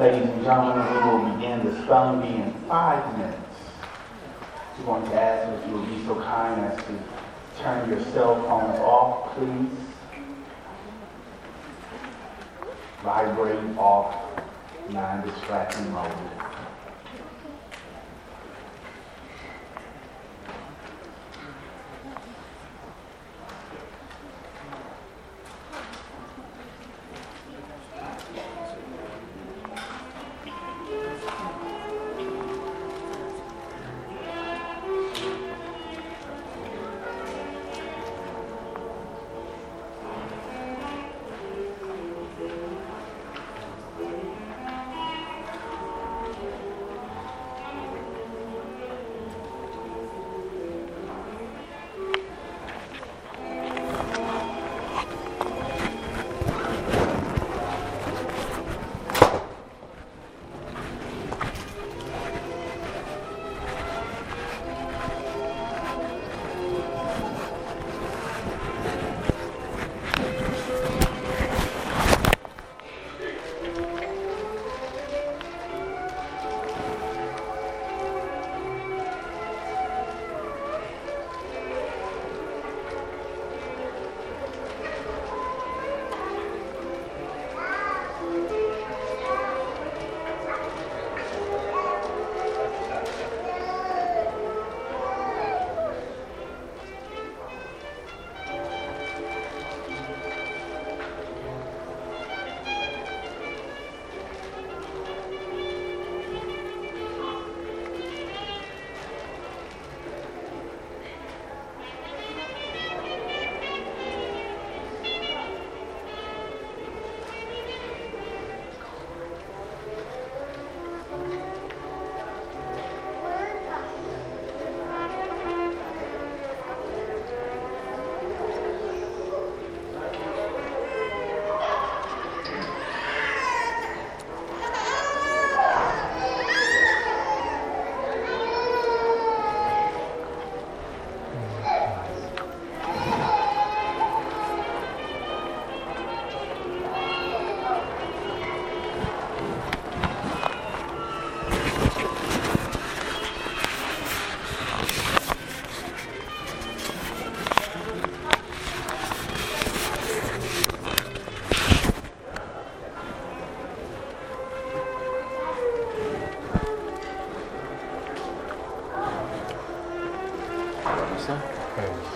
Ladies and gentlemen, we will begin the spelling bee in five minutes. We're going to ask if you will be so kind as to turn your cell phones off, please. Vibrate off, non-distracting mode. fails.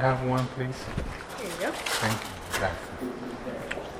You have one, please? Here you go. Thank you. That's- All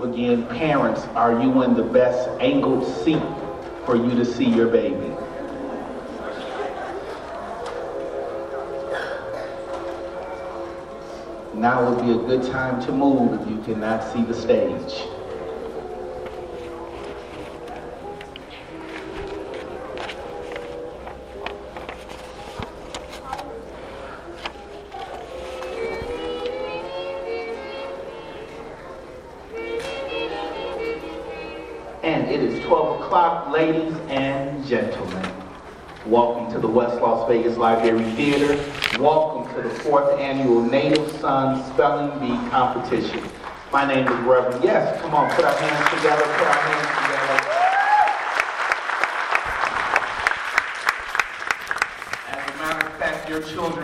We parents, are you in the best angled seat for you to see your baby? Now would be a good time to move if you cannot see the stage. 12 o'clock, ladies and gentlemen. Welcome to the West Las Vegas Library Theater. Welcome to the fourth annual Native Son Spelling Bee Competition. My name is Reverend. Yes, come on, put our hands together, put our hands together.